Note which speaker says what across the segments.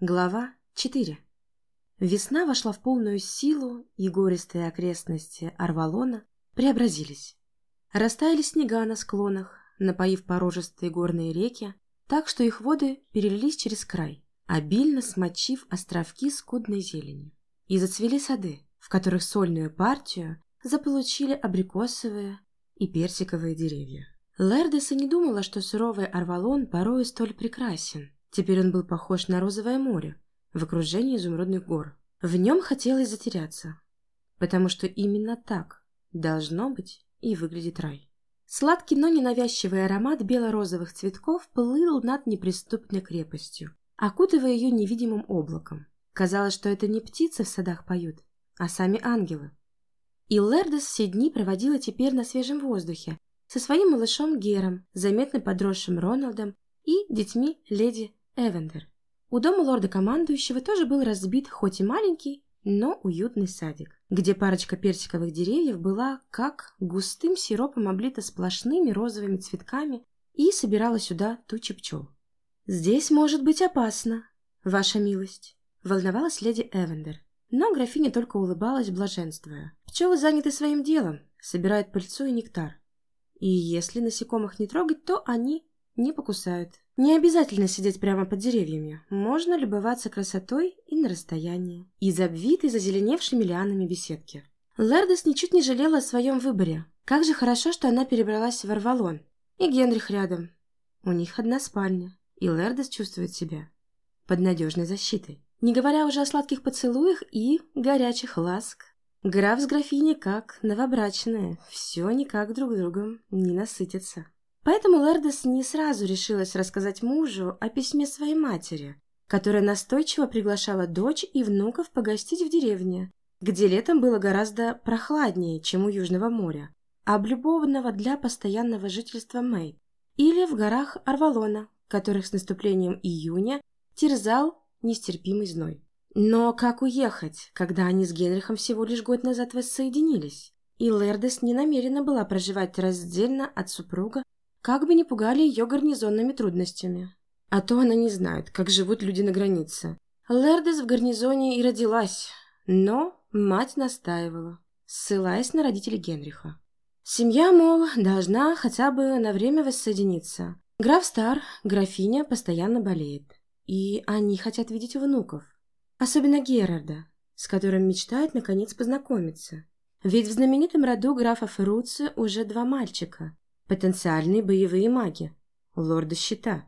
Speaker 1: Глава 4 Весна вошла в полную силу, и гористые окрестности Арвалона преобразились. Растаяли снега на склонах, напоив порожистые горные реки, так что их воды перелились через край, обильно смочив островки скудной зелени. И зацвели сады, в которых сольную партию заполучили абрикосовые и персиковые деревья. Лердеса не думала, что суровый Арвалон порой столь прекрасен. Теперь он был похож на розовое море в окружении изумрудных гор. В нем хотелось затеряться, потому что именно так должно быть и выглядит рай. Сладкий, но ненавязчивый аромат бело-розовых цветков плыл над неприступной крепостью, окутывая ее невидимым облаком. Казалось, что это не птицы в садах поют, а сами ангелы. И Лердес все дни проводила теперь на свежем воздухе, со своим малышом Гером, заметно подросшим Роналдом и детьми леди Эвендер. У дома лорда-командующего тоже был разбит хоть и маленький, но уютный садик, где парочка персиковых деревьев была как густым сиропом облита сплошными розовыми цветками и собирала сюда тучи пчел. «Здесь может быть опасно, ваша милость», — волновалась леди Эвендер. Но графиня только улыбалась, блаженствуя. Пчелы заняты своим делом, собирают пыльцу и нектар. И если насекомых не трогать, то они не покусают. Не обязательно сидеть прямо под деревьями. Можно любоваться красотой и на расстоянии. Из обвитой зазеленевшими лианами беседки. Лердес ничуть не жалела о своем выборе. Как же хорошо, что она перебралась в Арвалон. И Генрих рядом. У них одна спальня. И Лердес чувствует себя под надежной защитой. Не говоря уже о сладких поцелуях и горячих ласк. Граф с графиней как новобрачные, все никак друг другом не насытятся. Поэтому Лердес не сразу решилась рассказать мужу о письме своей матери, которая настойчиво приглашала дочь и внуков погостить в деревне, где летом было гораздо прохладнее, чем у Южного моря, облюбованного для постоянного жительства Мэй, или в горах Арвалона, которых с наступлением июня терзал нестерпимый зной. Но как уехать, когда они с Генрихом всего лишь год назад воссоединились? И Лердес не намерена была проживать раздельно от супруга, как бы не пугали ее гарнизонными трудностями. А то она не знает, как живут люди на границе. Лердес в гарнизоне и родилась, но мать настаивала, ссылаясь на родителей Генриха. Семья, мол, должна хотя бы на время воссоединиться. Граф стар, графиня постоянно болеет. И они хотят видеть внуков. Особенно Герарда, с которым мечтают наконец познакомиться. Ведь в знаменитом роду графа Феруци уже два мальчика. Потенциальные боевые маги. Лорда Щита.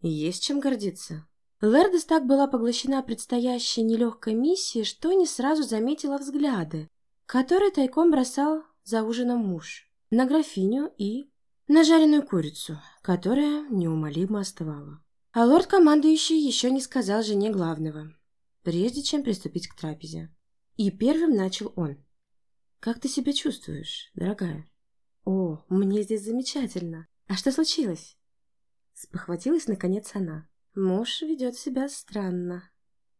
Speaker 1: Есть чем гордиться. Лердес так была поглощена предстоящей нелегкой миссией, что не сразу заметила взгляды, которые тайком бросал за ужином муж, на графиню и на жареную курицу, которая неумолимо остывала. А лорд-командующий еще не сказал жене главного прежде чем приступить к трапезе. И первым начал он. «Как ты себя чувствуешь, дорогая?» «О, мне здесь замечательно. А что случилось?» Спохватилась, наконец, она. «Муж ведет себя странно».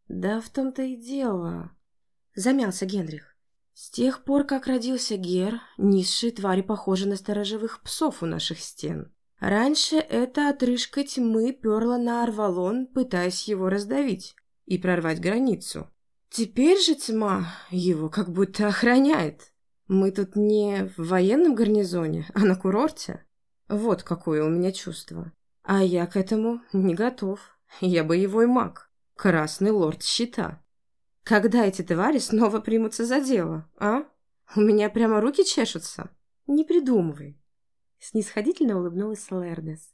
Speaker 1: «Да в том-то и дело», — замялся Генрих. «С тех пор, как родился Гер, низшие твари похожи на сторожевых псов у наших стен. Раньше эта отрыжка тьмы перла на Арвалон, пытаясь его раздавить и прорвать границу. Теперь же тьма его как будто охраняет. Мы тут не в военном гарнизоне, а на курорте. Вот какое у меня чувство. А я к этому не готов. Я боевой маг, красный лорд щита. Когда эти твари снова примутся за дело, а? У меня прямо руки чешутся. Не придумывай. Снисходительно улыбнулась Лердес.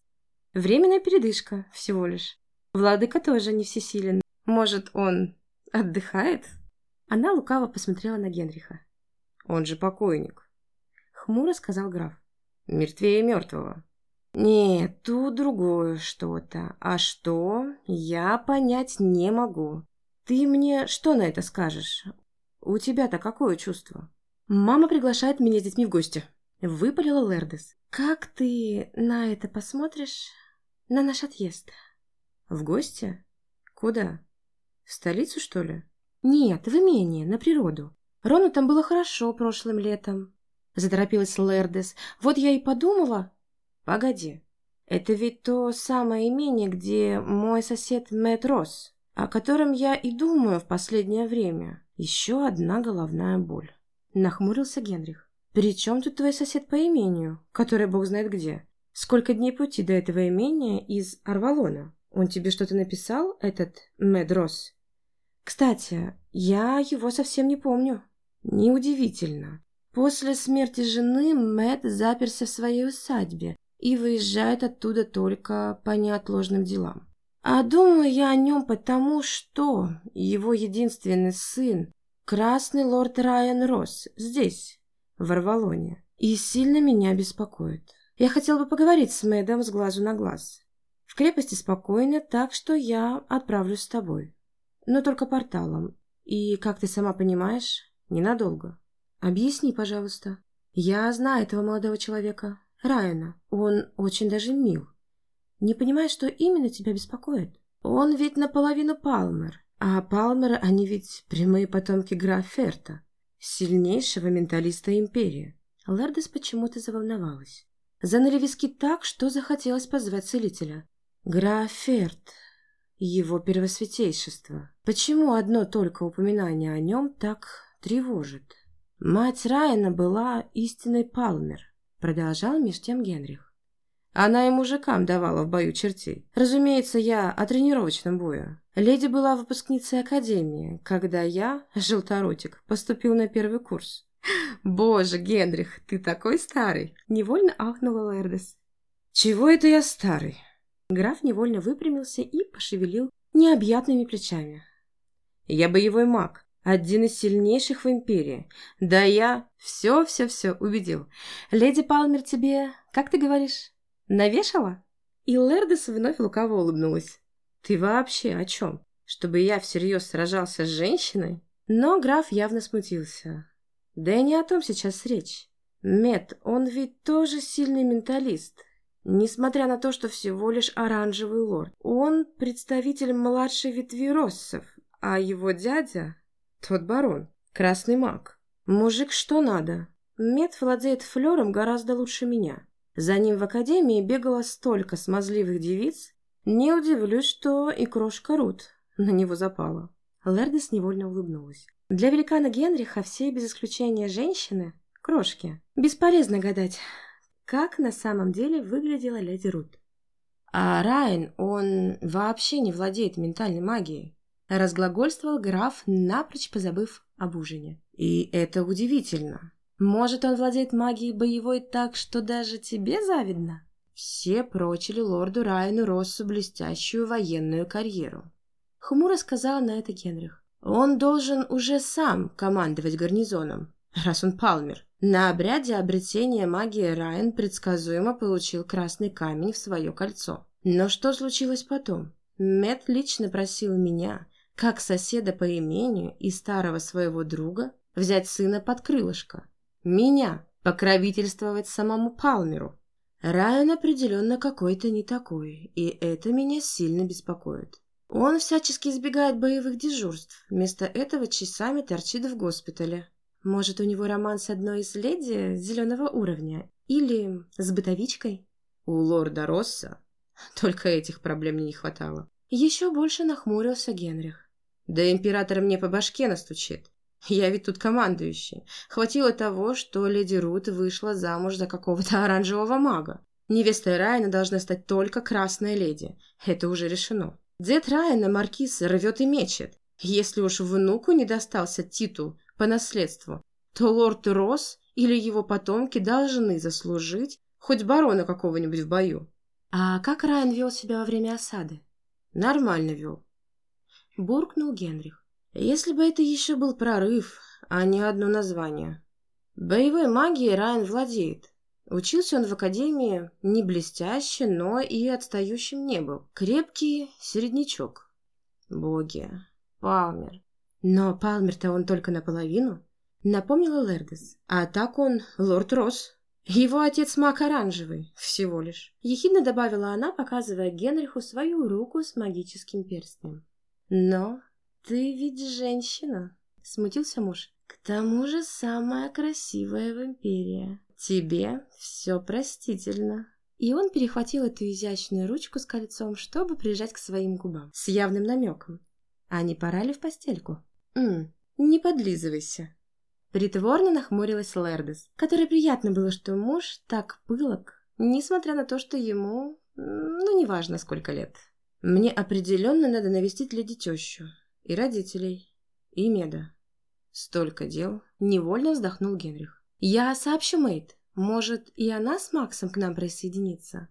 Speaker 1: Временная передышка, всего лишь. Владыка тоже не всесилен. Может, он отдыхает? Она лукаво посмотрела на Генриха. Он же покойник. Хмуро сказал граф. Мертвее мертвого. Нет, тут другое что-то. А что, я понять не могу. Ты мне что на это скажешь? У тебя-то какое чувство? Мама приглашает меня с детьми в гости. Выпалила Лердес. Как ты на это посмотришь? На наш отъезд. В гости? Куда? В столицу, что ли? Нет, в имение, на природу. Рону там было хорошо прошлым летом. Заторопилась Лердес. Вот я и подумала... Погоди, это ведь то самое имение, где мой сосед Мэтт рос. о котором я и думаю в последнее время. Еще одна головная боль. Нахмурился Генрих. «При чем тут твой сосед по имению, который бог знает где? Сколько дней пути до этого имения из Арвалона? Он тебе что-то написал, этот Медрос?» «Кстати, я его совсем не помню». «Неудивительно. После смерти жены Мэт заперся в своей усадьбе и выезжает оттуда только по неотложным делам. А думаю я о нем потому, что его единственный сын, красный лорд Райан Росс, здесь, в Арвалоне, и сильно меня беспокоит. Я хотел бы поговорить с Мэдом с глазу на глаз. В крепости спокойно, так что я отправлюсь с тобой. Но только порталом. И, как ты сама понимаешь, ненадолго. Объясни, пожалуйста. Я знаю этого молодого человека, Райана. Он очень даже мил. Не понимаю, что именно тебя беспокоит. Он ведь наполовину Палмер, а Палмеры, они ведь прямые потомки графа Ферта, сильнейшего менталиста Империи. Лердес почему-то заволновалась. Заныли виски так, что захотелось позвать целителя. Граф Ферт, его первосвятейшество. Почему одно только упоминание о нем так тревожит? Мать Райана была истинной Палмер, продолжал меж тем Генрих. Она и мужикам давала в бою чертей. Разумеется, я о тренировочном бою. Леди была выпускницей академии, когда я, желторотик, поступил на первый курс. «Боже, Генрих, ты такой старый!» Невольно ахнула Лердес. «Чего это я старый?» Граф невольно выпрямился и пошевелил необъятными плечами. «Я боевой маг, один из сильнейших в Империи. Да я все-все-все убедил. Леди Палмер тебе, как ты говоришь, Навешала?» И Лердес вновь лукаво улыбнулась. «Ты вообще о чем? Чтобы я всерьез сражался с женщиной?» Но граф явно смутился. «Да и не о том сейчас речь. Мед, он ведь тоже сильный менталист. Несмотря на то, что всего лишь оранжевый лорд. Он представитель младшей ветви Россов, а его дядя — тот барон, красный маг. Мужик что надо. Мед владеет флером гораздо лучше меня. За ним в академии бегало столько смазливых девиц, не удивлюсь, что и крошка Рут на него запала. Лердис невольно улыбнулась. Для великана Генриха все без исключения женщины – крошки. Бесполезно гадать, как на самом деле выглядела леди Рут. А Райан, он вообще не владеет ментальной магией. Разглагольствовал граф, напрочь позабыв об ужине. И это удивительно. Может, он владеет магией боевой так, что даже тебе завидно? Все прочили лорду Райну Россу блестящую военную карьеру. Хмуро сказал на это Генрих. Он должен уже сам командовать гарнизоном, раз он палмер. На обряде обретения магии Райан предсказуемо получил красный камень в свое кольцо. Но что случилось потом? Мэтт лично просил меня, как соседа по имению и старого своего друга, взять сына под крылышко меня покровительствовать самому Палмеру. Райан определенно какой-то не такой, и это меня сильно беспокоит. Он всячески избегает боевых дежурств, вместо этого часами торчит в госпитале. Может, у него роман с одной из леди зеленого уровня или с бытовичкой? У лорда Росса только этих проблем мне не хватало. Еще больше нахмурился Генрих. Да император мне по башке настучит. Я ведь тут командующий. Хватило того, что леди Рут вышла замуж за какого-то оранжевого мага. Невестой Райана должна стать только красная леди. Это уже решено. Дед Райана маркиз рвет и мечет. Если уж внуку не достался титул по наследству, то лорд Росс или его потомки должны заслужить хоть барона какого-нибудь в бою. А как Райан вел себя во время осады? Нормально вел. Буркнул Генрих. Если бы это еще был прорыв, а не одно название. Боевой магией Райан владеет. Учился он в академии не блестяще, но и отстающим не был. Крепкий середнячок. Боги. Палмер. Но Палмер-то он только наполовину. Напомнила Лердес. А так он лорд Росс. Его отец маг оранжевый, всего лишь. Ехидно добавила она, показывая Генриху свою руку с магическим перстнем. Но «Ты ведь женщина», — смутился муж. «К тому же самая красивая в империи. Тебе все простительно». И он перехватил эту изящную ручку с кольцом, чтобы прижать к своим губам, с явным намеком. А не пора ли в постельку? М, не подлизывайся. Притворно нахмурилась Лердес, которой приятно было, что муж так пылок, несмотря на то, что ему, ну, неважно сколько лет. Мне определенно надо навестить леди тещу, и родителей, и Меда. Столько дел. Невольно вздохнул Генрих. Я сообщу Мэйд. Может, и она с Максом к нам присоединится?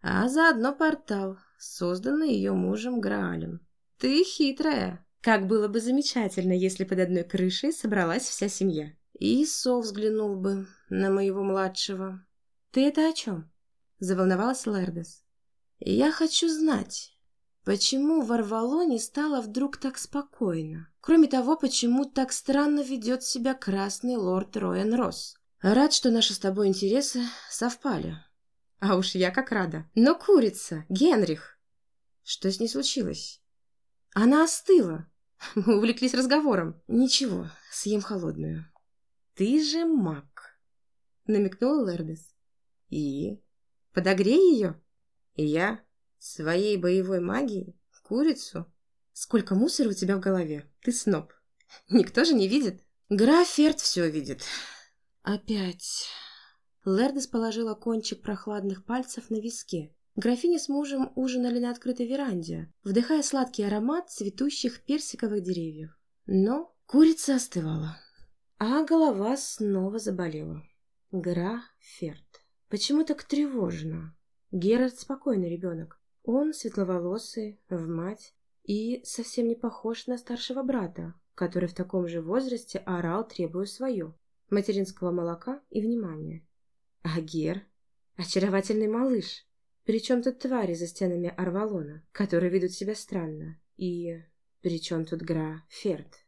Speaker 1: А заодно портал, созданный ее мужем Граалем. Ты хитрая. Как было бы замечательно, если под одной крышей собралась вся семья. И Со взглянул бы на моего младшего. Ты это о чем? Заволновалась Лердес. Я хочу знать, Почему в Арвалоне стало вдруг так спокойно? Кроме того, почему так странно ведет себя красный лорд Роэн Росс? Рад, что наши с тобой интересы совпали. А уж я как рада. Но курица, Генрих! Что с ней случилось? Она остыла. Мы увлеклись разговором. Ничего, съем холодную. Ты же маг, намекнул Лердес. И? Подогрей ее? И я Своей боевой магией? Курицу? Сколько мусора у тебя в голове? Ты сноб. Никто же не видит. Граф Ферд все видит. Опять. Лердес положила кончик прохладных пальцев на виске. Графиня с мужем ужинали на открытой веранде, вдыхая сладкий аромат цветущих персиковых деревьев. Но курица остывала, а голова снова заболела. Гра Ферд. Почему так тревожно? Герард спокойный ребенок. Он светловолосый, в мать и совсем не похож на старшего брата, который в таком же возрасте орал, требуя свое – материнского молока и внимания. А Гер – очаровательный малыш. Причем тут твари за стенами Арвалона, которые ведут себя странно. И причем тут Гра Ферд?